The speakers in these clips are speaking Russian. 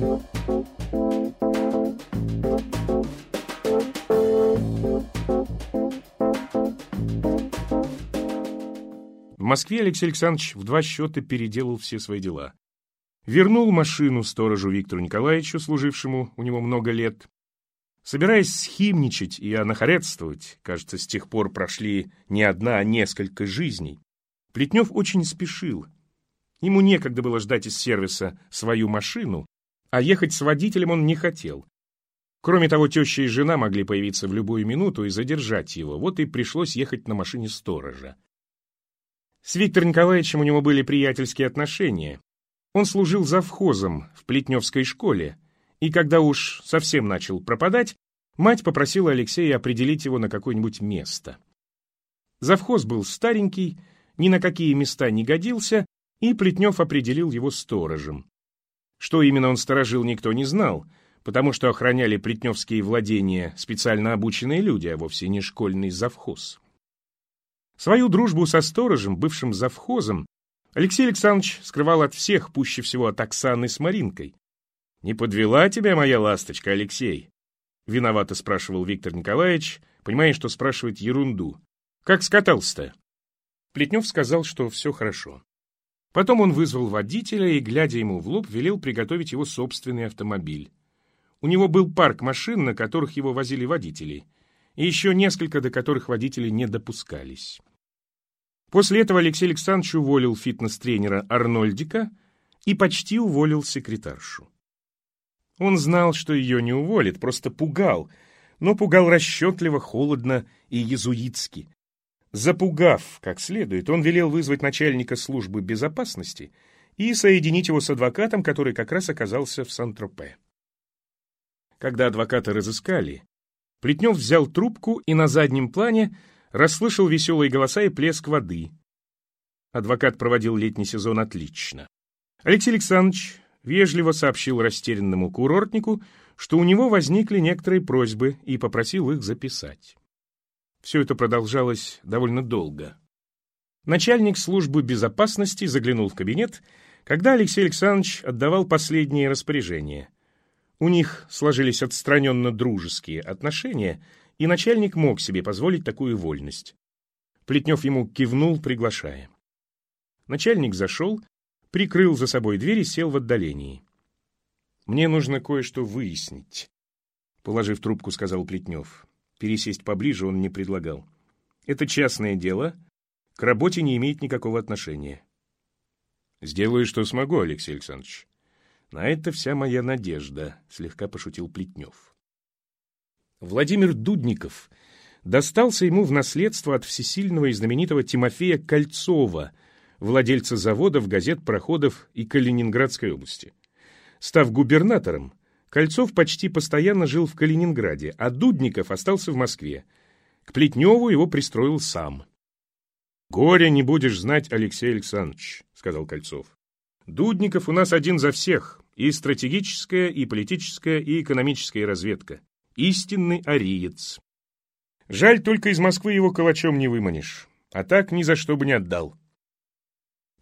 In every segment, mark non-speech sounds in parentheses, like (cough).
В Москве Алексей Александрович в два счета переделал все свои дела. Вернул машину сторожу Виктору Николаевичу, служившему у него много лет. Собираясь схимничать и анахаретствовать, кажется, с тех пор прошли не одна, а несколько жизней, Плетнев очень спешил. Ему некогда было ждать из сервиса свою машину, а ехать с водителем он не хотел. Кроме того, теща и жена могли появиться в любую минуту и задержать его, вот и пришлось ехать на машине сторожа. С Виктором Николаевичем у него были приятельские отношения. Он служил завхозом в Плетневской школе, и когда уж совсем начал пропадать, мать попросила Алексея определить его на какое-нибудь место. Завхоз был старенький, ни на какие места не годился, и Плетнев определил его сторожем. Что именно он сторожил, никто не знал, потому что охраняли плетневские владения специально обученные люди, а вовсе не школьный завхоз. Свою дружбу со сторожем, бывшим завхозом, Алексей Александрович скрывал от всех, пуще всего от Оксаны с Маринкой. «Не подвела тебя моя ласточка, Алексей?» Виновато спрашивал Виктор Николаевич, понимая, что спрашивает ерунду. «Как скатался-то?» Плетнев сказал, что все хорошо. Потом он вызвал водителя и, глядя ему в лоб, велел приготовить его собственный автомобиль. У него был парк машин, на которых его возили водители, и еще несколько, до которых водители не допускались. После этого Алексей Александрович уволил фитнес-тренера Арнольдика и почти уволил секретаршу. Он знал, что ее не уволит, просто пугал, но пугал расчетливо, холодно и езуитски, Запугав как следует, он велел вызвать начальника службы безопасности и соединить его с адвокатом, который как раз оказался в Сан-Тропе. Когда адвоката разыскали, Плетнев взял трубку и на заднем плане расслышал веселые голоса и плеск воды. Адвокат проводил летний сезон отлично. Алексей Александрович вежливо сообщил растерянному курортнику, что у него возникли некоторые просьбы и попросил их записать. Все это продолжалось довольно долго. Начальник службы безопасности заглянул в кабинет, когда Алексей Александрович отдавал последние распоряжения. У них сложились отстраненно дружеские отношения, и начальник мог себе позволить такую вольность. Плетнев ему кивнул, приглашая. Начальник зашел, прикрыл за собой дверь и сел в отдалении. «Мне нужно кое-что выяснить», — положив трубку, сказал Плетнев. Пересесть поближе он не предлагал. Это частное дело, к работе не имеет никакого отношения. Сделаю, что смогу, Алексей Александрович. На это вся моя надежда, слегка пошутил Плетнев. Владимир Дудников достался ему в наследство от всесильного и знаменитого Тимофея Кольцова, владельца заводов, газет, проходов и Калининградской области. Став губернатором, Кольцов почти постоянно жил в Калининграде, а Дудников остался в Москве. К Плетневу его пристроил сам. «Горя не будешь знать, Алексей Александрович», — сказал Кольцов. «Дудников у нас один за всех, и стратегическая, и политическая, и экономическая разведка. Истинный ариец. Жаль, только из Москвы его калачом не выманишь, а так ни за что бы не отдал».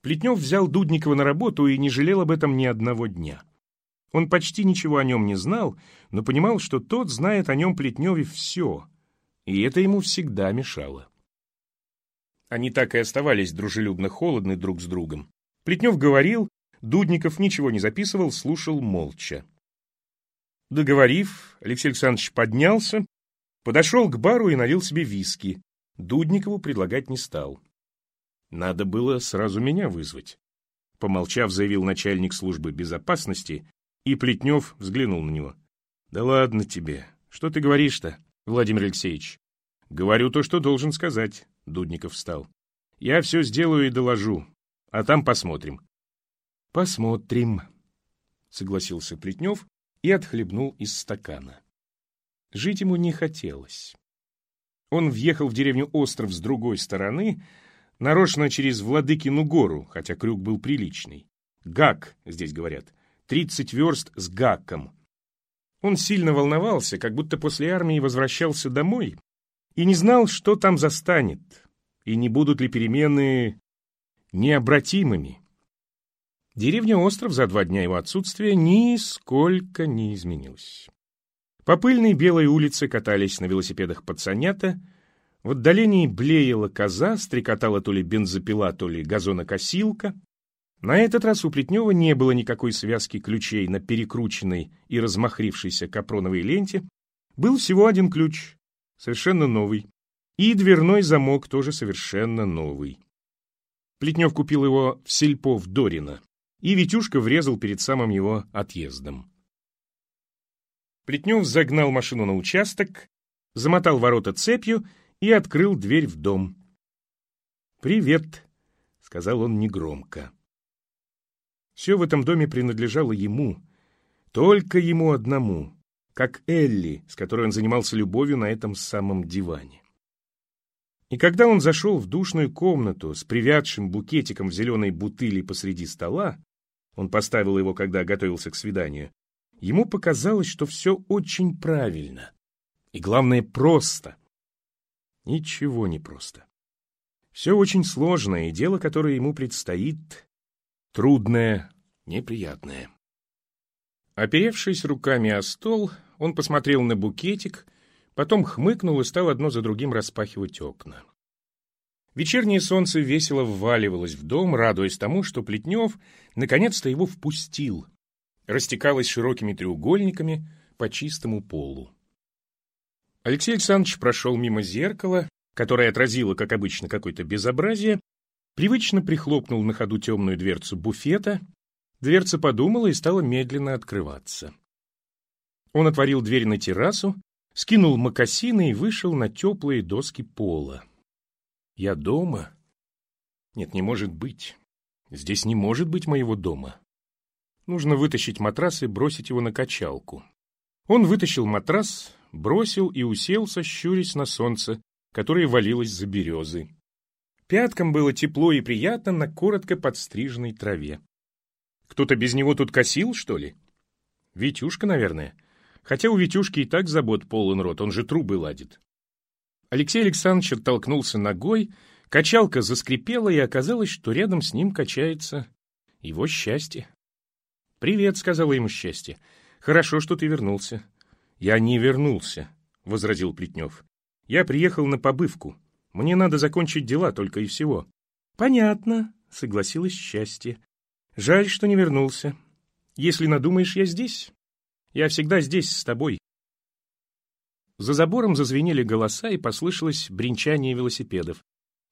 Плетнев взял Дудникова на работу и не жалел об этом ни одного дня. Он почти ничего о нем не знал, но понимал, что тот знает о нем Плетневе все, и это ему всегда мешало. Они так и оставались дружелюбно холодны друг с другом. Плетнев говорил, Дудников ничего не записывал, слушал молча. Договорив, Алексей Александрович поднялся, подошел к бару и налил себе виски. Дудникову предлагать не стал. Надо было сразу меня вызвать. Помолчав, заявил начальник службы безопасности и Плетнев взглянул на него. «Да ладно тебе. Что ты говоришь-то, Владимир Алексеевич?» «Говорю то, что должен сказать», — Дудников встал. «Я все сделаю и доложу, а там посмотрим». «Посмотрим», — согласился Плетнев и отхлебнул из стакана. Жить ему не хотелось. Он въехал в деревню Остров с другой стороны, нарочно через Владыкину гору, хотя крюк был приличный. Гак, здесь говорят, 30 верст с гаком. Он сильно волновался, как будто после армии возвращался домой и не знал, что там застанет, и не будут ли перемены необратимыми. Деревня Остров за два дня его отсутствия нисколько не изменилась. По пыльной белой улице катались на велосипедах пацанята, в отдалении блеяла коза, стрекотала то ли бензопила, то ли газонокосилка. На этот раз у Плетнева не было никакой связки ключей на перекрученной и размахрившейся капроновой ленте. Был всего один ключ, совершенно новый, и дверной замок тоже совершенно новый. Плетнев купил его в сельпо в и Витюшка врезал перед самым его отъездом. Плетнев загнал машину на участок, замотал ворота цепью и открыл дверь в дом. «Привет», — сказал он негромко. Все в этом доме принадлежало ему, только ему одному, как Элли, с которой он занимался любовью на этом самом диване. И когда он зашел в душную комнату с привядшим букетиком в зеленой бутыли посреди стола, он поставил его, когда готовился к свиданию, ему показалось, что все очень правильно. И главное, просто. Ничего не просто. Все очень сложное, и дело, которое ему предстоит, трудное, неприятное. Оперевшись руками о стол, он посмотрел на букетик — Потом хмыкнул и стал одно за другим распахивать окна. Вечернее солнце весело вваливалось в дом, радуясь тому, что Плетнев наконец-то его впустил. Растекалось широкими треугольниками по чистому полу. Алексей Александрович прошел мимо зеркала, которое отразило, как обычно, какое-то безобразие, привычно прихлопнул на ходу темную дверцу буфета, дверца подумала и стала медленно открываться. Он отворил дверь на террасу, скинул мокасины и вышел на теплые доски пола. Я дома? Нет, не может быть. Здесь не может быть моего дома. Нужно вытащить матрас и бросить его на качалку. Он вытащил матрас, бросил и уселся, щурясь на солнце, которое валилось за березы. Пяткам было тепло и приятно на коротко подстриженной траве. Кто-то без него тут косил, что ли? Витюшка, наверное. Хотя у Витюшки и так забот полон рот, он же трубы ладит. Алексей Александрович оттолкнулся ногой, качалка заскрипела, и оказалось, что рядом с ним качается его счастье. «Привет», — сказала ему счастье. «Хорошо, что ты вернулся». «Я не вернулся», — возразил Плетнев. «Я приехал на побывку. Мне надо закончить дела только и всего». «Понятно», — согласилась счастье. «Жаль, что не вернулся. Если надумаешь, я здесь. Я всегда здесь с тобой». За забором зазвенели голоса, и послышалось бренчание велосипедов.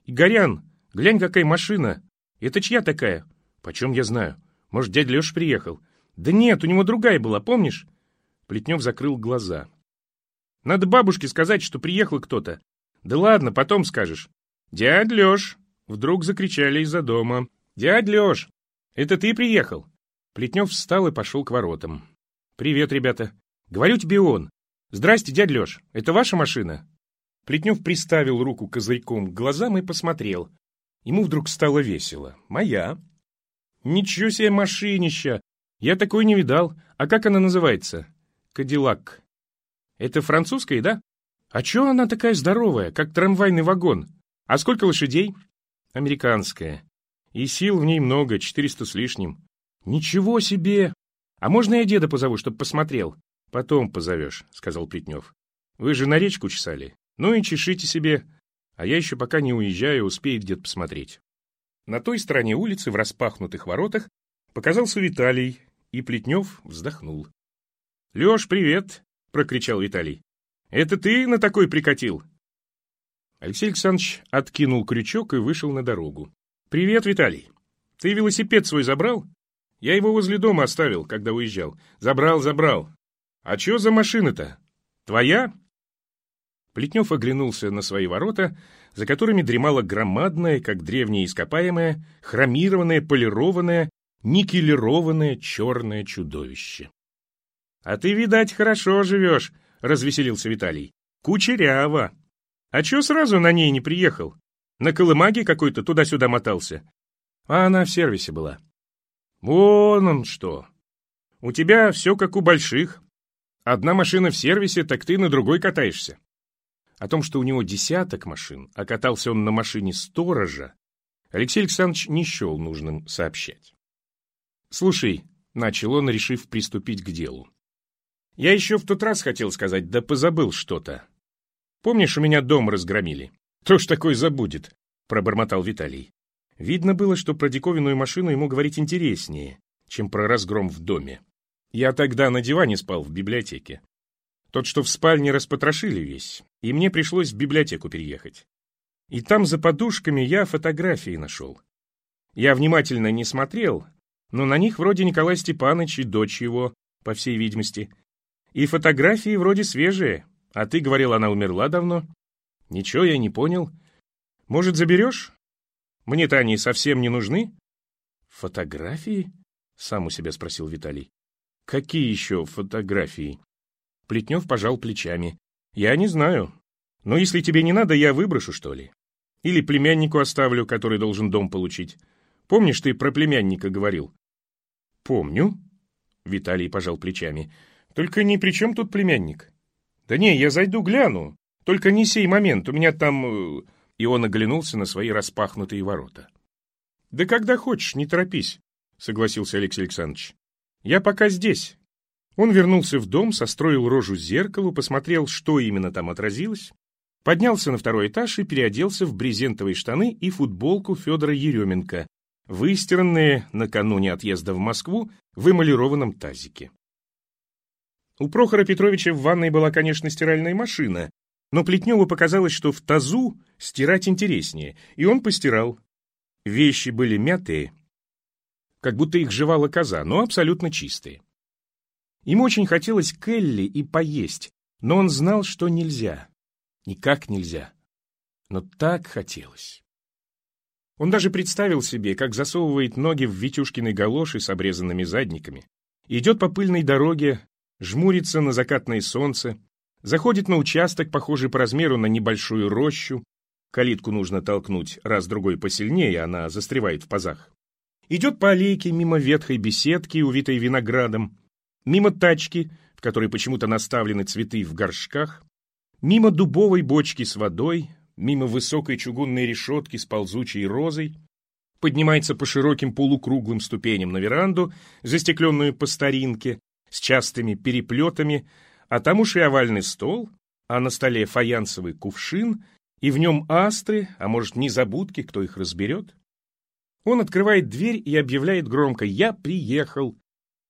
«Игорян, глянь, какая машина! Это чья такая?» «Почем я знаю? Может, дядя Леша приехал?» «Да нет, у него другая была, помнишь?» Плетнев закрыл глаза. «Надо бабушке сказать, что приехал кто-то». «Да ладно, потом скажешь». «Дядь Леш!» Вдруг закричали из-за дома. «Дядь Леш! Это ты приехал?» Плетнев встал и пошел к воротам. «Привет, ребята. Говорю тебе он. Здрасте, дядь Леш, это ваша машина?» Плетнев приставил руку козырьком к глазам и посмотрел. Ему вдруг стало весело. «Моя». «Ничего себе машинища! Я такой не видал. А как она называется?» «Кадиллак». «Это французская, да? А чё она такая здоровая, как трамвайный вагон? А сколько лошадей?» «Американская. И сил в ней много, четыреста с лишним». «Ничего себе! «А можно я деда позову, чтобы посмотрел?» «Потом позовешь», — сказал Плетнев. «Вы же на речку чесали. Ну и чешите себе. А я еще пока не уезжаю, успею где-то посмотреть». На той стороне улицы, в распахнутых воротах, показался Виталий, и Плетнев вздохнул. «Леш, привет!» — прокричал Виталий. «Это ты на такой прикатил?» Алексей Александрович откинул крючок и вышел на дорогу. «Привет, Виталий! Ты велосипед свой забрал?» Я его возле дома оставил, когда уезжал. Забрал, забрал. А чё за машина-то? Твоя?» Плетнев оглянулся на свои ворота, за которыми дремало громадное, как древнее ископаемое, хромированное, полированное, никелированное черное чудовище. «А ты, видать, хорошо живешь», — развеселился Виталий. «Кучеряво. А чё сразу на ней не приехал? На колымаге какой-то туда-сюда мотался?» А она в сервисе была. Вон он что. У тебя все как у больших. Одна машина в сервисе, так ты на другой катаешься. О том, что у него десяток машин, а катался он на машине сторожа, Алексей Александрович не счел нужным сообщать. Слушай, — начал он, решив приступить к делу. Я еще в тот раз хотел сказать, да позабыл что-то. Помнишь, у меня дом разгромили? Кто ж такой забудет? — пробормотал Виталий. Видно было, что про диковинную машину ему говорить интереснее, чем про разгром в доме. Я тогда на диване спал в библиотеке. Тот, что в спальне, распотрошили весь, и мне пришлось в библиотеку переехать. И там за подушками я фотографии нашел. Я внимательно не смотрел, но на них вроде Николай Степанович и дочь его, по всей видимости. И фотографии вроде свежие, а ты говорил, она умерла давно. Ничего я не понял. Может, заберешь? Мне-то они совсем не нужны. Фотографии? Сам у себя спросил Виталий. Какие еще фотографии? Плетнев пожал плечами. Я не знаю. Но если тебе не надо, я выброшу, что ли? Или племяннику оставлю, который должен дом получить. Помнишь, ты про племянника говорил? Помню. Виталий пожал плечами. Только ни при чем тут племянник. Да не, я зайду гляну. Только не сей момент, у меня там... Э, и он оглянулся на свои распахнутые ворота. «Да когда хочешь, не торопись», — согласился Алексей Александрович. «Я пока здесь». Он вернулся в дом, состроил рожу зеркалу, посмотрел, что именно там отразилось, поднялся на второй этаж и переоделся в брезентовые штаны и футболку Федора Еременко, выстиранные накануне отъезда в Москву в эмалированном тазике. У Прохора Петровича в ванной была, конечно, стиральная машина, но Плетневу показалось, что в тазу стирать интереснее, и он постирал. Вещи были мятые, как будто их жевала коза, но абсолютно чистые. Ему очень хотелось Келли и поесть, но он знал, что нельзя. Никак нельзя. Но так хотелось. Он даже представил себе, как засовывает ноги в Витюшкины галоши с обрезанными задниками, идет по пыльной дороге, жмурится на закатное солнце, Заходит на участок, похожий по размеру на небольшую рощу. Калитку нужно толкнуть раз-другой посильнее, она застревает в пазах. Идет по аллейке мимо ветхой беседки, увитой виноградом, мимо тачки, в которой почему-то наставлены цветы в горшках, мимо дубовой бочки с водой, мимо высокой чугунной решетки с ползучей розой, поднимается по широким полукруглым ступеням на веранду, застекленную по старинке, с частыми переплетами, а там уж и овальный стол, а на столе фаянсовый кувшин, и в нем астры, а может, незабудки, кто их разберет. Он открывает дверь и объявляет громко «Я приехал!»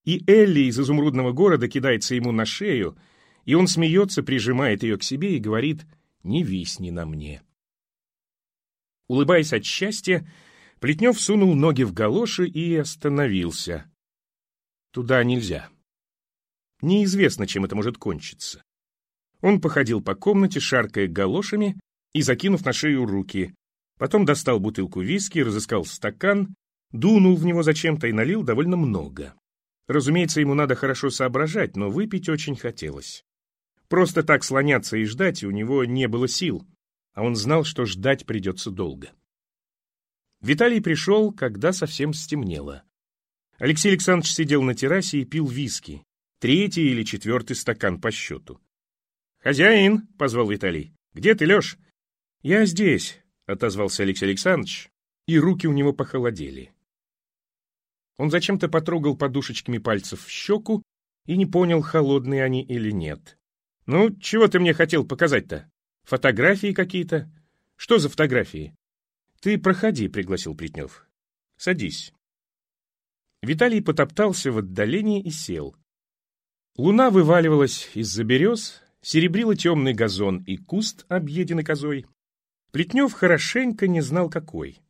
И Элли из изумрудного города кидается ему на шею, и он смеется, прижимает ее к себе и говорит «Не висни на мне». Улыбаясь от счастья, Плетнев сунул ноги в галоши и остановился. Туда нельзя. Неизвестно, чем это может кончиться. Он походил по комнате, шаркая галошами и закинув на шею руки. Потом достал бутылку виски, разыскал стакан, дунул в него зачем-то и налил довольно много. Разумеется, ему надо хорошо соображать, но выпить очень хотелось. Просто так слоняться и ждать у него не было сил, а он знал, что ждать придется долго. Виталий пришел, когда совсем стемнело. Алексей Александрович сидел на террасе и пил виски, третий или четвертый стакан по счету. «Хозяин!» — позвал Виталий. «Где ты, Леш?» «Я здесь», — отозвался Алексей Александрович, и руки у него похолодели. Он зачем-то потрогал подушечками пальцев в щеку и не понял, холодные они или нет. «Ну, чего ты мне хотел показать-то? Фотографии какие-то? Что за фотографии?» «Ты проходи», — пригласил Плетнев. «Садись». Виталий потоптался в отдалении и сел. Луна вываливалась из-за берез, серебрила темный газон и куст, объеденный козой. Плетнев хорошенько не знал, какой.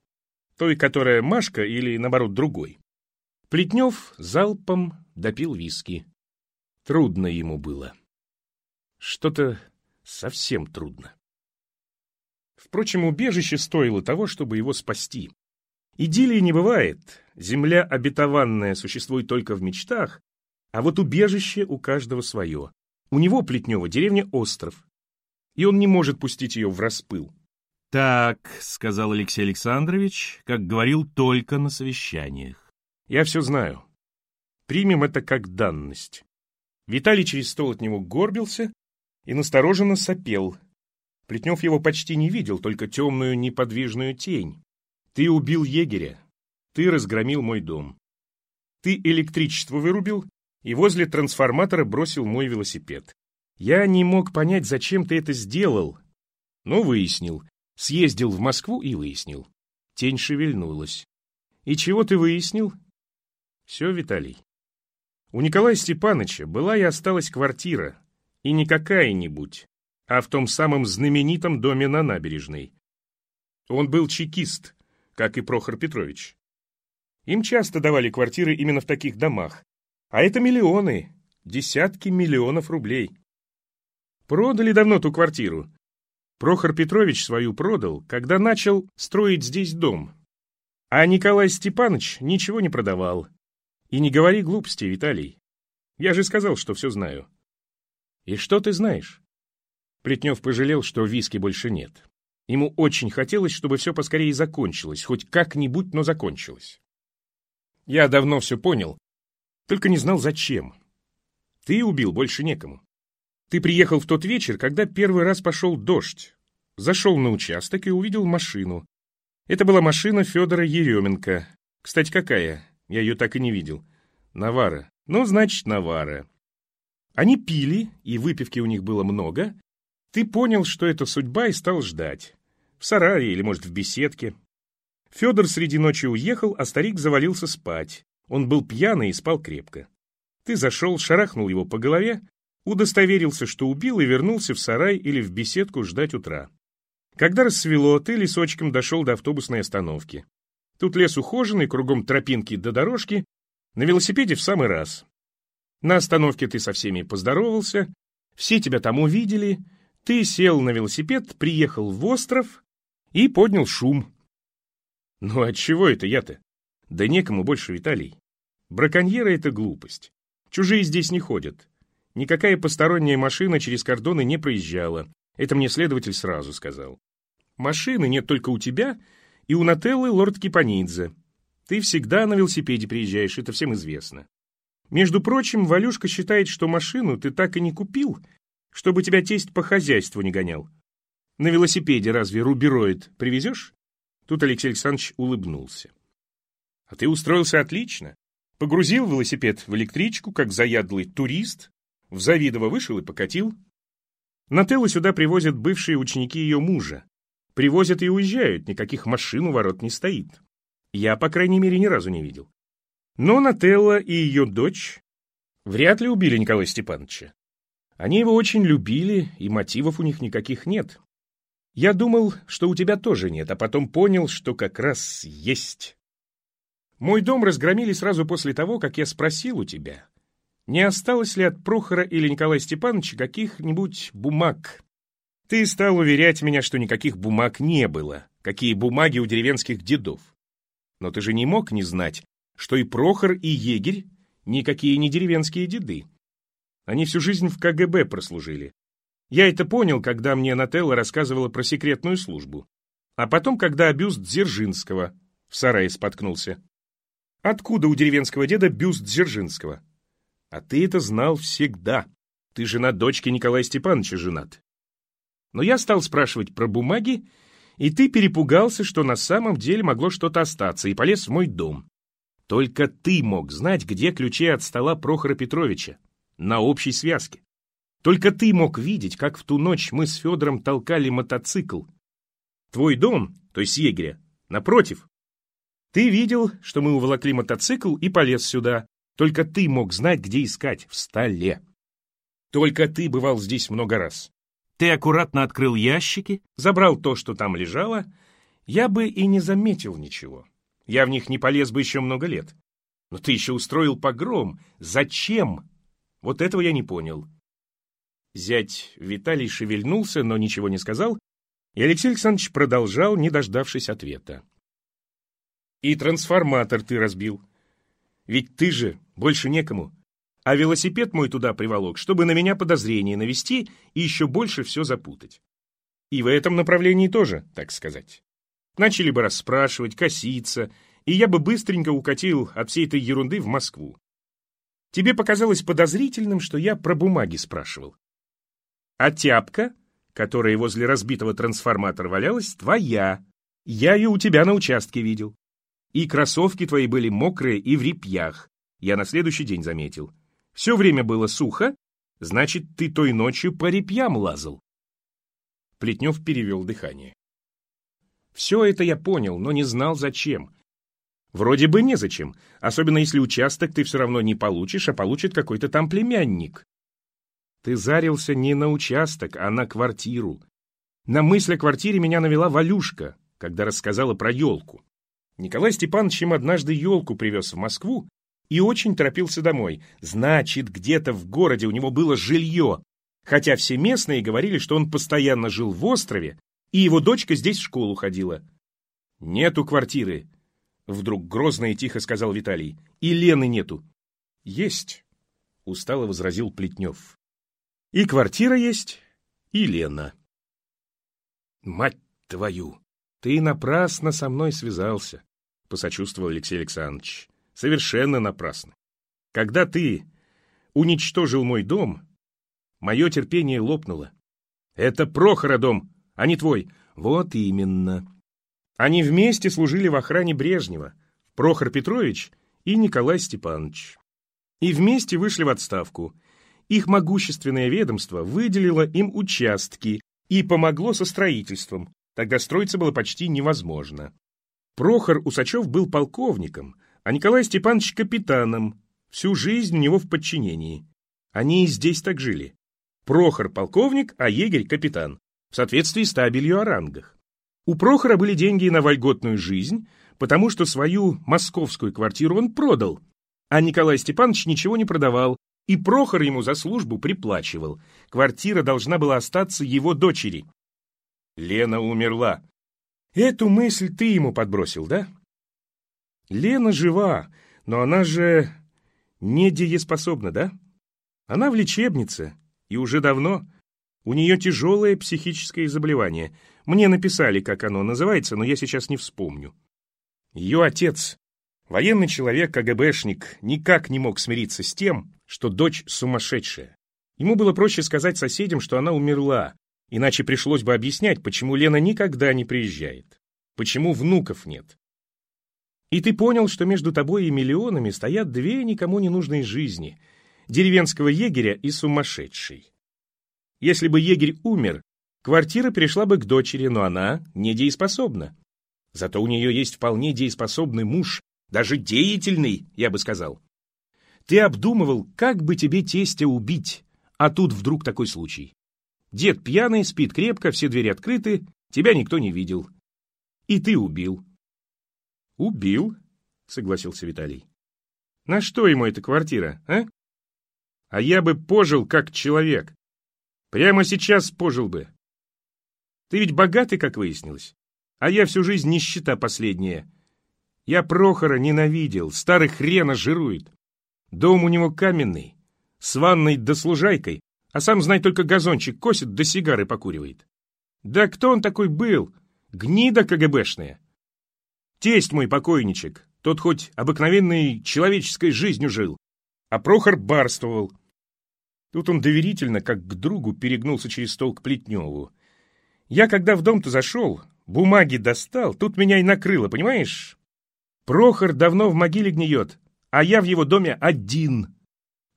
Той, которая Машка, или, наоборот, другой. Плетнев залпом допил виски. Трудно ему было. Что-то совсем трудно. Впрочем, убежище стоило того, чтобы его спасти. Идиллии не бывает. Земля обетованная существует только в мечтах, а вот убежище у каждого свое. У него, Плетнева, деревня Остров. И он не может пустить ее в распыл. «Так», — сказал Алексей Александрович, как говорил только на совещаниях. «Я все знаю. Примем это как данность». Виталий через стол от него горбился и настороженно сопел. Плетнев его почти не видел, только темную неподвижную тень. «Ты убил егеря. Ты разгромил мой дом. Ты электричество вырубил и возле трансформатора бросил мой велосипед. Я не мог понять, зачем ты это сделал, но выяснил. Съездил в Москву и выяснил. Тень шевельнулась. И чего ты выяснил? Все, Виталий. У Николая Степановича была и осталась квартира. И не какая-нибудь, а в том самом знаменитом доме на набережной. Он был чекист, как и Прохор Петрович. Им часто давали квартиры именно в таких домах. А это миллионы, десятки миллионов рублей. Продали давно ту квартиру. Прохор Петрович свою продал, когда начал строить здесь дом. А Николай Степанович ничего не продавал. И не говори глупости, Виталий. Я же сказал, что все знаю. И что ты знаешь? Плетнев пожалел, что виски больше нет. Ему очень хотелось, чтобы все поскорее закончилось, хоть как-нибудь, но закончилось. Я давно все понял, только не знал, зачем. Ты убил больше некому. Ты приехал в тот вечер, когда первый раз пошел дождь. Зашел на участок и увидел машину. Это была машина Федора Еременко. Кстати, какая? Я ее так и не видел. Навара. Ну, значит, Навара. Они пили, и выпивки у них было много. Ты понял, что это судьба, и стал ждать. В сарае или, может, в беседке. Федор среди ночи уехал, а старик завалился спать. Он был пьяный и спал крепко. Ты зашел, шарахнул его по голове, удостоверился, что убил, и вернулся в сарай или в беседку ждать утра. Когда рассвело, ты лесочком дошел до автобусной остановки. Тут лес ухоженный, кругом тропинки до дорожки, на велосипеде в самый раз. На остановке ты со всеми поздоровался, все тебя там увидели, ты сел на велосипед, приехал в остров и поднял шум. Ну от чего это я-то? Да некому больше, Виталий. Браконьеры — это глупость. Чужие здесь не ходят. Никакая посторонняя машина через кордоны не проезжала. Это мне следователь сразу сказал. Машины нет только у тебя и у Нателлы лорд Кипанидзе. Ты всегда на велосипеде приезжаешь, это всем известно. Между прочим, Валюшка считает, что машину ты так и не купил, чтобы тебя тесть по хозяйству не гонял. На велосипеде разве рубероид привезешь? Тут Алексей Александрович улыбнулся. А ты устроился отлично. Погрузил велосипед в электричку, как заядлый турист, в Завидово вышел и покатил. Нателлу сюда привозят бывшие ученики ее мужа. Привозят и уезжают, никаких машин у ворот не стоит. Я, по крайней мере, ни разу не видел. Но Нателла и ее дочь вряд ли убили Николая Степановича. Они его очень любили, и мотивов у них никаких нет. Я думал, что у тебя тоже нет, а потом понял, что как раз есть. Мой дом разгромили сразу после того, как я спросил у тебя, не осталось ли от Прохора или Николая Степановича каких-нибудь бумаг, ты стал уверять меня, что никаких бумаг не было. Какие бумаги у деревенских дедов. Но ты же не мог не знать, что и Прохор, и егерь никакие не деревенские деды. Они всю жизнь в КГБ прослужили. Я это понял, когда мне Нателла рассказывала про секретную службу. А потом, когда бюст Дзержинского в сарае споткнулся. Откуда у деревенского деда бюст Дзержинского? А ты это знал всегда. Ты жена дочки Николая Степановича женат. Но я стал спрашивать про бумаги, и ты перепугался, что на самом деле могло что-то остаться, и полез в мой дом. Только ты мог знать, где ключи от стола Прохора Петровича, на общей связке. Только ты мог видеть, как в ту ночь мы с Федором толкали мотоцикл. Твой дом, то есть егеря, напротив. Ты видел, что мы уволокли мотоцикл и полез сюда. Только ты мог знать, где искать, в столе. Только ты бывал здесь много раз. Ты аккуратно открыл ящики, забрал то, что там лежало. Я бы и не заметил ничего. Я в них не полез бы еще много лет. Но ты еще устроил погром. Зачем? Вот этого я не понял. Зять Виталий шевельнулся, но ничего не сказал, и Алексей Александрович продолжал, не дождавшись ответа. «И трансформатор ты разбил. Ведь ты же больше некому а велосипед мой туда приволок, чтобы на меня подозрение навести и еще больше все запутать. И в этом направлении тоже, так сказать. Начали бы расспрашивать, коситься, и я бы быстренько укатил от всей этой ерунды в Москву. Тебе показалось подозрительным, что я про бумаги спрашивал. А тяпка, которая возле разбитого трансформатора валялась, твоя. Я ее у тебя на участке видел. И кроссовки твои были мокрые и в репьях. Я на следующий день заметил. Все время было сухо, значит, ты той ночью по репьям лазал. Плетнев перевел дыхание. Все это я понял, но не знал, зачем. Вроде бы незачем, особенно если участок ты все равно не получишь, а получит какой-то там племянник. Ты зарился не на участок, а на квартиру. На мысль о квартире меня навела Валюшка, когда рассказала про елку. Николай Степанович им однажды елку привез в Москву и очень торопился домой. Значит, где-то в городе у него было жилье, хотя все местные говорили, что он постоянно жил в острове, и его дочка здесь в школу ходила. «Нету квартиры», — вдруг грозно и тихо сказал Виталий. «И Лены нету». «Есть», — устало возразил Плетнев. «И квартира есть, и Лена». «Мать твою! Ты напрасно со мной связался», — посочувствовал Алексей Александрович. «Совершенно напрасно. Когда ты уничтожил мой дом, мое терпение лопнуло. Это Прохора дом, а не твой. Вот именно. Они вместе служили в охране Брежнева, Прохор Петрович и Николай Степанович. И вместе вышли в отставку. Их могущественное ведомство выделило им участки и помогло со строительством. Тогда строиться было почти невозможно. Прохор Усачев был полковником, а Николай Степанович капитаном. Всю жизнь у него в подчинении. Они и здесь так жили. Прохор полковник, а егерь капитан. В соответствии с табелью о рангах. У Прохора были деньги на вольготную жизнь, потому что свою московскую квартиру он продал, а Николай Степанович ничего не продавал, и Прохор ему за службу приплачивал. Квартира должна была остаться его дочери. Лена умерла. Эту мысль ты ему подбросил, да? Лена жива, но она же недееспособна, да? Она в лечебнице, и уже давно. У нее тяжелое психическое заболевание. Мне написали, как оно называется, но я сейчас не вспомню. Ее отец, военный человек, КГБшник, никак не мог смириться с тем, что дочь сумасшедшая. Ему было проще сказать соседям, что она умерла, иначе пришлось бы объяснять, почему Лена никогда не приезжает, почему внуков нет. И ты понял, что между тобой и миллионами стоят две никому не нужные жизни — деревенского егеря и сумасшедшей. Если бы егерь умер, квартира перешла бы к дочери, но она недееспособна. Зато у нее есть вполне дееспособный муж, даже деятельный, я бы сказал. Ты обдумывал, как бы тебе тестя убить, а тут вдруг такой случай. Дед пьяный, спит крепко, все двери открыты, тебя никто не видел. И ты убил. Убил, согласился Виталий. На что ему эта квартира, а? А я бы пожил как человек. Прямо сейчас пожил бы. Ты ведь богатый, как выяснилось. А я всю жизнь нищета последняя. Я Прохора ненавидел, старый хрена жирует. Дом у него каменный, с ванной да служайкой, а сам, знай, только газончик косит да сигары покуривает. Да кто он такой был? Гнида КГБшная. Тесть мой покойничек, тот хоть обыкновенной человеческой жизнью жил, а Прохор барствовал. Тут он доверительно, как к другу, перегнулся через стол к Плетневу. Я, когда в дом-то зашел, бумаги достал, тут меня и накрыло, понимаешь? Прохор давно в могиле гниет, а я в его доме один.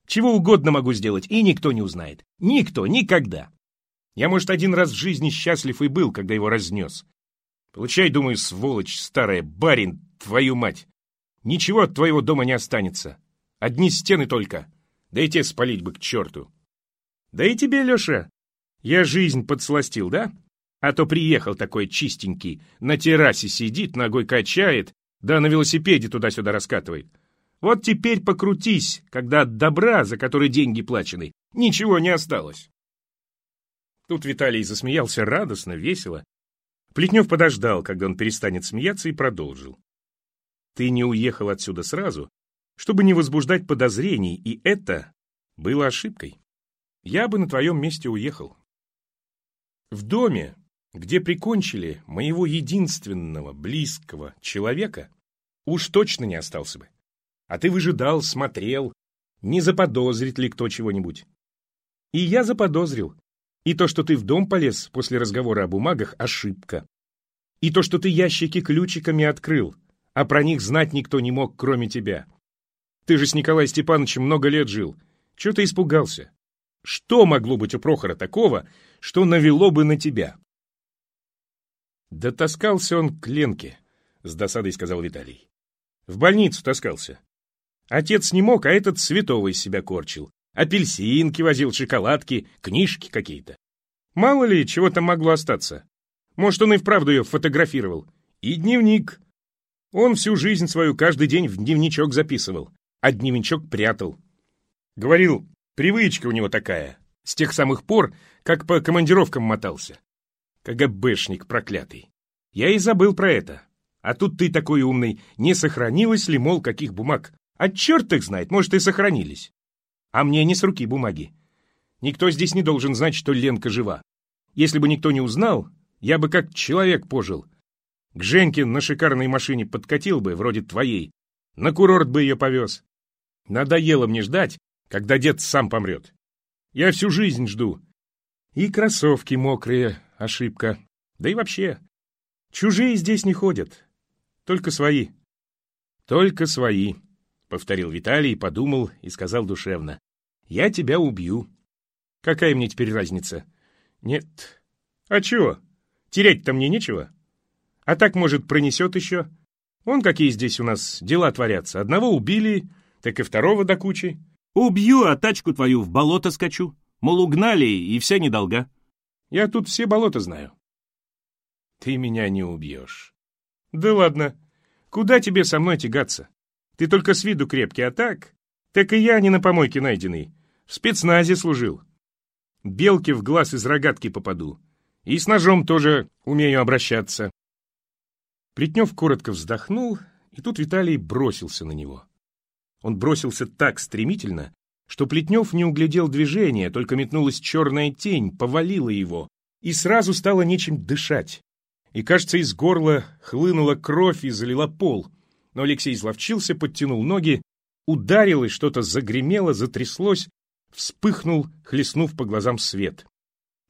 Чего угодно могу сделать, и никто не узнает. Никто, никогда. Я, может, один раз в жизни счастлив и был, когда его разнес. Получай, думаю, сволочь старая, барин, твою мать. Ничего от твоего дома не останется. Одни стены только. Да и те спалить бы к черту. Да и тебе, Леша, я жизнь подсластил, да? А то приехал такой чистенький, на террасе сидит, ногой качает, да на велосипеде туда-сюда раскатывает. Вот теперь покрутись, когда от добра, за который деньги плачены, ничего не осталось. Тут Виталий засмеялся радостно, весело. Плетнев подождал, когда он перестанет смеяться, и продолжил. Ты не уехал отсюда сразу, чтобы не возбуждать подозрений, и это было ошибкой. Я бы на твоем месте уехал. В доме, где прикончили моего единственного близкого человека, уж точно не остался бы. А ты выжидал, смотрел, не заподозрит ли кто чего-нибудь. И я заподозрил. И то, что ты в дом полез после разговора о бумагах, ошибка. И то, что ты ящики ключиками открыл, а про них знать никто не мог, кроме тебя. Ты же с Николаем Степановичем много лет жил. Чего ты испугался? Что могло быть у Прохора такого, что навело бы на тебя? Да таскался он к Ленке, с досадой сказал Виталий. В больницу таскался. Отец не мог, а этот святого из себя корчил. Апельсинки возил, шоколадки, книжки какие-то. Мало ли, чего там могло остаться. Может, он и вправду ее фотографировал. И дневник. Он всю жизнь свою каждый день в дневничок записывал, а дневничок прятал. Говорил, привычка у него такая, с тех самых пор, как по командировкам мотался. КГБшник проклятый. Я и забыл про это. А тут ты такой умный, не сохранилось ли, мол, каких бумаг? А черт их знает, может, и сохранились. А мне не с руки бумаги. Никто здесь не должен знать, что Ленка жива. Если бы никто не узнал, я бы как человек пожил. К Женьке на шикарной машине подкатил бы, вроде твоей. На курорт бы ее повез. Надоело мне ждать, когда дед сам помрет. Я всю жизнь жду. И кроссовки мокрые, ошибка. Да и вообще, чужие здесь не ходят. Только свои. Только свои, — повторил Виталий, подумал и сказал душевно. Я тебя убью. Какая мне теперь разница? Нет. А чего? Терять-то мне нечего. А так, может, пронесет еще? Вон какие здесь у нас дела творятся. Одного убили, так и второго до кучи. Убью, а тачку твою в болото скачу. Мол, угнали, и вся недолга. Я тут все болота знаю. Ты меня не убьешь. Да ладно. Куда тебе со мной тягаться? Ты только с виду крепкий, а так... Так и я не на помойке найденный. В спецназе служил. Белки в глаз из рогатки попаду. И с ножом тоже умею обращаться. Плетнев коротко вздохнул, и тут Виталий бросился на него. Он бросился так стремительно, что Плетнев не углядел движения, только метнулась черная тень, повалила его, и сразу стало нечем дышать. И, кажется, из горла хлынула кровь и залила пол. Но Алексей изловчился, подтянул ноги, ударил, и что-то загремело, затряслось, вспыхнул, хлестнув по глазам свет.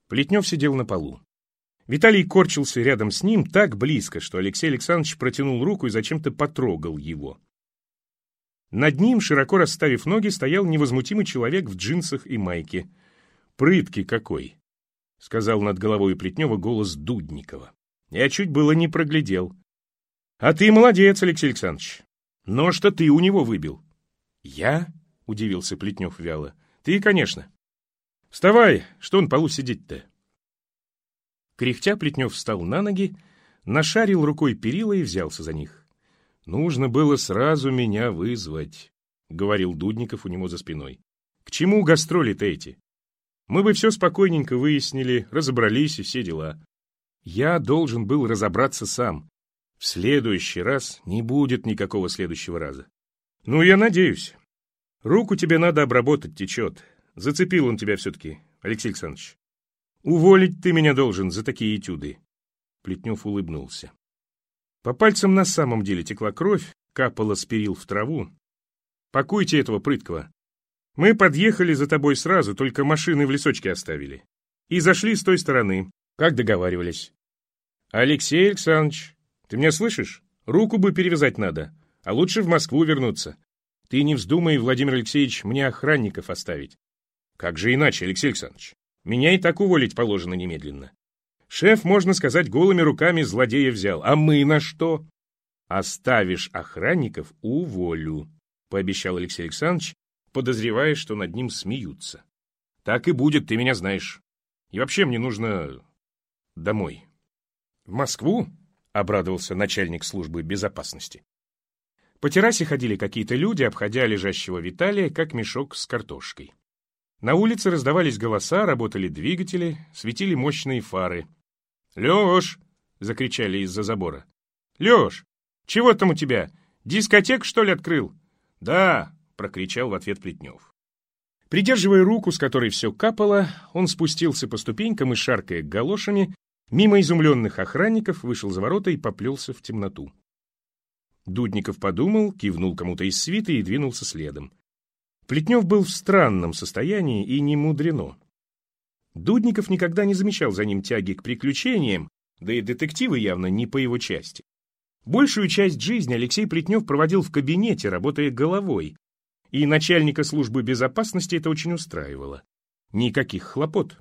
Плетнев сидел на полу. Виталий корчился рядом с ним так близко, что Алексей Александрович протянул руку и зачем-то потрогал его. Над ним, широко расставив ноги, стоял невозмутимый человек в джинсах и майке. «Прытки какой!» — сказал над головой Плетнева голос Дудникова. Я чуть было не проглядел. «А ты молодец, Алексей Александрович. Но что ты у него выбил?» «Я?» — удивился Плетнев вяло. «Ты, конечно. Вставай, что он полу сидеть-то?» Кряхтя Плетнев встал на ноги, нашарил рукой перила и взялся за них. «Нужно было сразу меня вызвать», — говорил Дудников у него за спиной. «К чему гастроли-то эти? Мы бы все спокойненько выяснили, разобрались и все дела. Я должен был разобраться сам. В следующий раз не будет никакого следующего раза. Ну, я надеюсь. Руку тебе надо обработать, течет. Зацепил он тебя все-таки, Алексей Александрович. Уволить ты меня должен за такие этюды. Плетнев улыбнулся. По пальцам на самом деле текла кровь, капала с в траву. «Пакуйте этого прыткого. Мы подъехали за тобой сразу, только машины в лесочке оставили. И зашли с той стороны, как договаривались. Алексей Александрович, ты меня слышишь? Руку бы перевязать надо, а лучше в Москву вернуться. Ты не вздумай, Владимир Алексеевич, мне охранников оставить. Как же иначе, Алексей Александрович? Меня и так уволить положено немедленно. Шеф, можно сказать, голыми руками злодея взял. А мы на что? Оставишь охранников — уволю, — пообещал Алексей Александрович, подозревая, что над ним смеются. Так и будет, ты меня знаешь. И вообще мне нужно домой. В Москву? — обрадовался начальник службы безопасности. По террасе ходили какие-то люди, обходя лежащего Виталия, как мешок с картошкой. На улице раздавались голоса, работали двигатели, светили мощные фары — «Лёш!» — закричали из-за забора. «Лёш, чего там у тебя? Дискотек, что ли, открыл?» «Да!» — прокричал в ответ Плетнев. Придерживая руку, с которой все капало, он спустился по ступенькам и, шаркая галошами, мимо изумленных охранников вышел за ворота и поплелся в темноту. Дудников подумал, кивнул кому-то из свиты и двинулся следом. Плетнев был в странном состоянии и не мудрено. Дудников никогда не замечал за ним тяги к приключениям, да и детективы явно не по его части. Большую часть жизни Алексей Плетнев проводил в кабинете, работая головой, и начальника службы безопасности это очень устраивало. Никаких хлопот.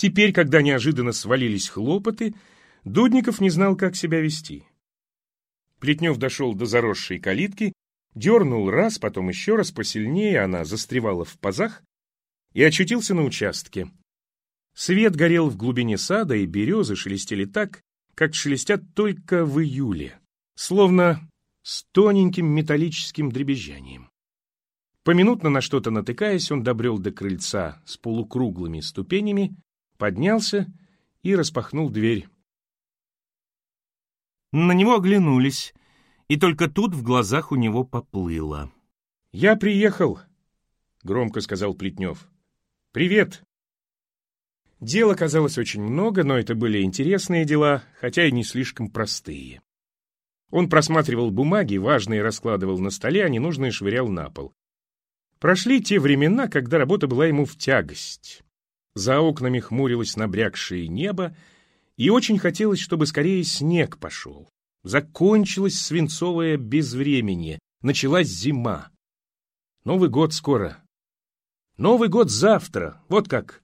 Теперь, когда неожиданно свалились хлопоты, Дудников не знал, как себя вести. Плетнев дошел до заросшей калитки, дернул раз, потом еще раз посильнее, она застревала в пазах, и очутился на участке. Свет горел в глубине сада, и березы шелестели так, как шелестят только в июле, словно с тоненьким металлическим дребезжанием. Поминутно на что-то натыкаясь, он добрел до крыльца с полукруглыми ступенями, поднялся и распахнул дверь. На него оглянулись, и только тут в глазах у него поплыло. «Я приехал», — громко сказал Плетнев. «Привет!» Дел оказалось очень много, но это были интересные дела, хотя и не слишком простые. Он просматривал бумаги, важные раскладывал на столе, а ненужные швырял на пол. Прошли те времена, когда работа была ему в тягость. За окнами хмурилось набрякшее небо, и очень хотелось, чтобы скорее снег пошел. Закончилось свинцовое безвременье, началась зима. Новый год скоро. Новый год завтра, вот как.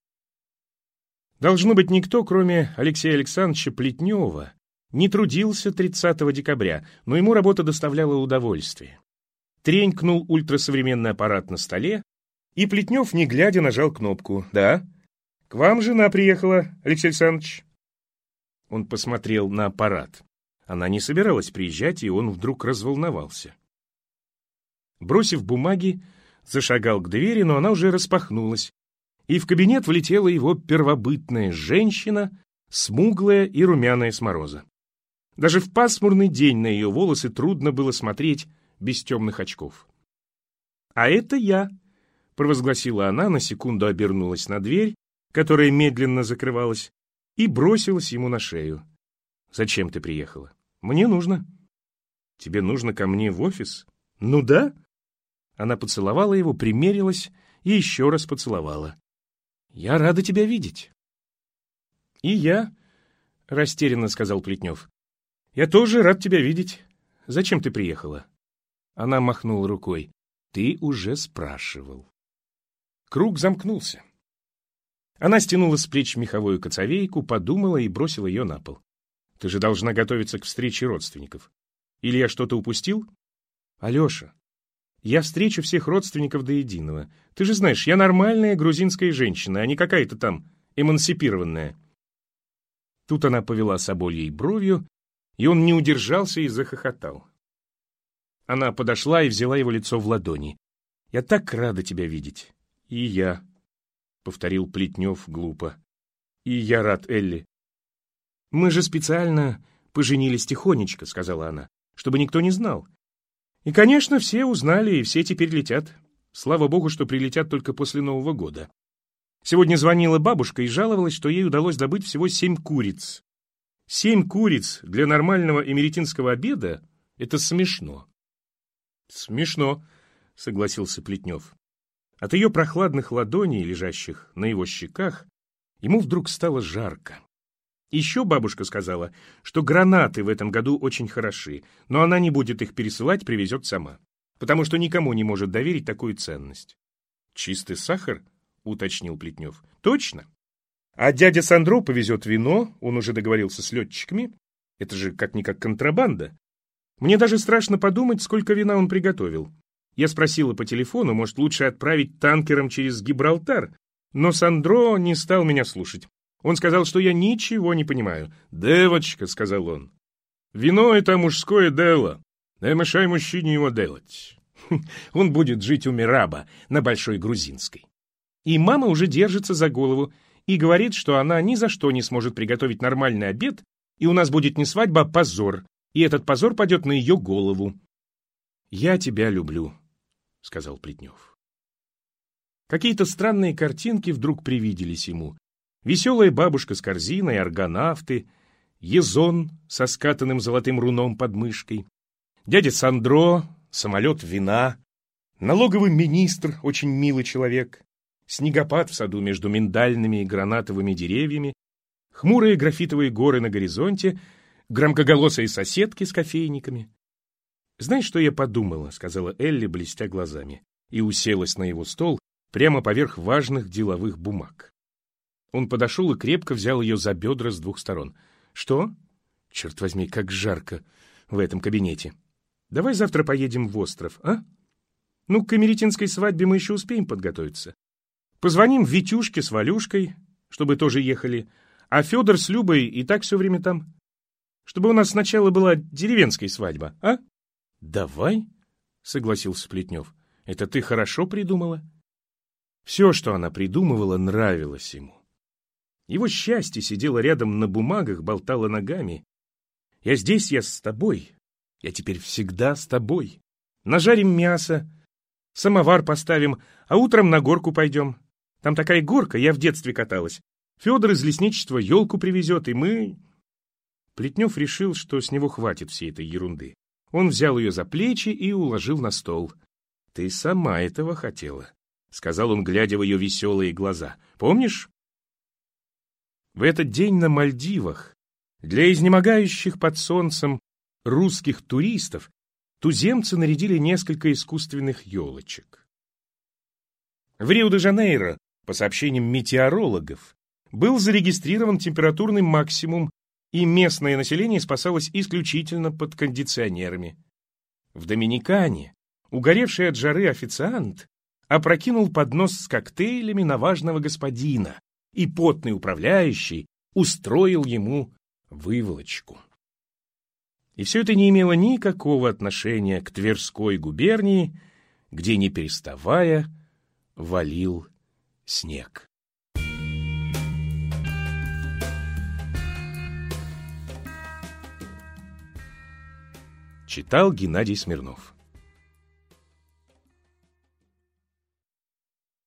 Должно быть, никто, кроме Алексея Александровича Плетнева, не трудился 30 декабря, но ему работа доставляла удовольствие. Тренькнул ультрасовременный аппарат на столе, и Плетнев, не глядя, нажал кнопку. «Да? К вам жена приехала, Алексей Александрович?» Он посмотрел на аппарат. Она не собиралась приезжать, и он вдруг разволновался. Бросив бумаги, зашагал к двери, но она уже распахнулась, и в кабинет влетела его первобытная женщина, смуглая и румяная с мороза. Даже в пасмурный день на ее волосы трудно было смотреть без темных очков. «А это я», — провозгласила она, на секунду обернулась на дверь, которая медленно закрывалась, и бросилась ему на шею. «Зачем ты приехала?» «Мне нужно». «Тебе нужно ко мне в офис?» «Ну да». Она поцеловала его, примерилась и еще раз поцеловала. «Я рада тебя видеть». «И я», — растерянно сказал Плетнев. «Я тоже рад тебя видеть. Зачем ты приехала?» Она махнула рукой. «Ты уже спрашивал». Круг замкнулся. Она стянула с плеч меховую коцовейку, подумала и бросила ее на пол. «Ты же должна готовиться к встрече родственников. Или я что-то упустил?» «Алеша, я встречу всех родственников до единого. Ты же знаешь, я нормальная грузинская женщина, а не какая-то там эмансипированная». Тут она повела собольей бровью, и он не удержался и захохотал. Она подошла и взяла его лицо в ладони. «Я так рада тебя видеть». «И я», — повторил Плетнев глупо. «И я рад, Элли». «Мы же специально поженились тихонечко», — сказала она, — «чтобы никто не знал. И, конечно, все узнали, и все теперь летят. Слава богу, что прилетят только после Нового года. Сегодня звонила бабушка и жаловалась, что ей удалось добыть всего семь куриц. Семь куриц для нормального эмеретинского обеда — это смешно. Смешно, — согласился Плетнев. От ее прохладных ладоней, лежащих на его щеках, ему вдруг стало жарко. Еще бабушка сказала, что гранаты в этом году очень хороши, но она не будет их пересылать, привезет сама, потому что никому не может доверить такую ценность. «Чистый сахар?» — уточнил Плетнев. «Точно. А дядя Сандро повезет вино, он уже договорился с летчиками. Это же как-никак контрабанда. Мне даже страшно подумать, сколько вина он приготовил. Я спросила по телефону, может, лучше отправить танкером через Гибралтар, но Сандро не стал меня слушать. Он сказал, что я ничего не понимаю. «Девочка», — сказал он, — «вино — это мужское дело. Не мешай мужчине его делать». (laughs) Он будет жить у Мираба на Большой Грузинской. И мама уже держится за голову и говорит, что она ни за что не сможет приготовить нормальный обед, и у нас будет не свадьба, а позор, и этот позор падет на ее голову. «Я тебя люблю», — сказал Плетнев. Какие-то странные картинки вдруг привиделись ему. Веселая бабушка с корзиной, аргонавты, Езон со скатанным золотым руном под мышкой, дядя Сандро, самолет вина, налоговый министр, очень милый человек, снегопад в саду между миндальными и гранатовыми деревьями, хмурые графитовые горы на горизонте, громкоголосые соседки с кофейниками. «Знаешь, что я подумала?» — сказала Элли, блестя глазами, и уселась на его стол прямо поверх важных деловых бумаг. Он подошел и крепко взял ее за бедра с двух сторон. «Что? Черт возьми, как жарко в этом кабинете. Давай завтра поедем в остров, а? Ну, к камеритинской свадьбе мы еще успеем подготовиться. Позвоним Витюшке с Валюшкой, чтобы тоже ехали, а Федор с Любой и так все время там. Чтобы у нас сначала была деревенская свадьба, а? Давай, согласился Плетнев. Это ты хорошо придумала? Все, что она придумывала, нравилось ему. Его счастье сидело рядом на бумагах, болтало ногами. «Я здесь, я с тобой. Я теперь всегда с тобой. Нажарим мясо, самовар поставим, а утром на горку пойдем. Там такая горка, я в детстве каталась. Федор из лесничества елку привезет, и мы...» Плетнев решил, что с него хватит всей этой ерунды. Он взял ее за плечи и уложил на стол. «Ты сама этого хотела», — сказал он, глядя в ее веселые глаза. «Помнишь?» В этот день на Мальдивах для изнемогающих под солнцем русских туристов туземцы нарядили несколько искусственных елочек. В Рио-де-Жанейро, по сообщениям метеорологов, был зарегистрирован температурный максимум, и местное население спасалось исключительно под кондиционерами. В Доминикане угоревший от жары официант опрокинул поднос с коктейлями на важного господина, и потный управляющий устроил ему выволочку. И все это не имело никакого отношения к Тверской губернии, где, не переставая, валил снег. Читал Геннадий Смирнов